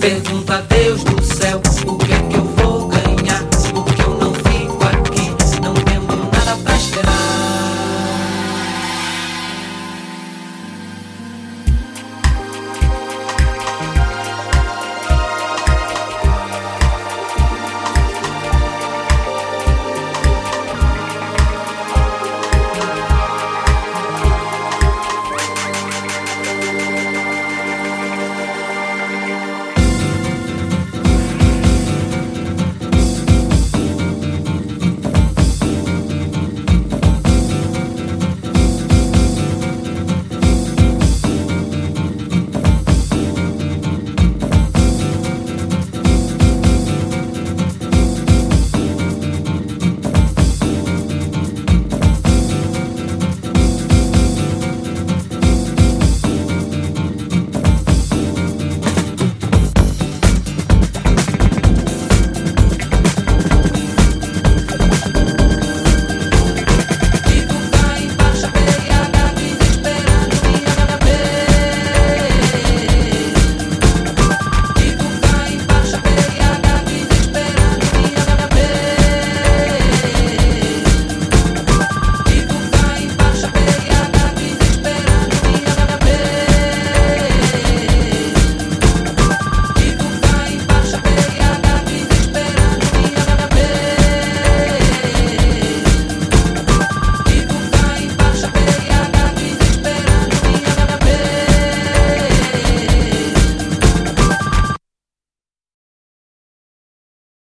pergunta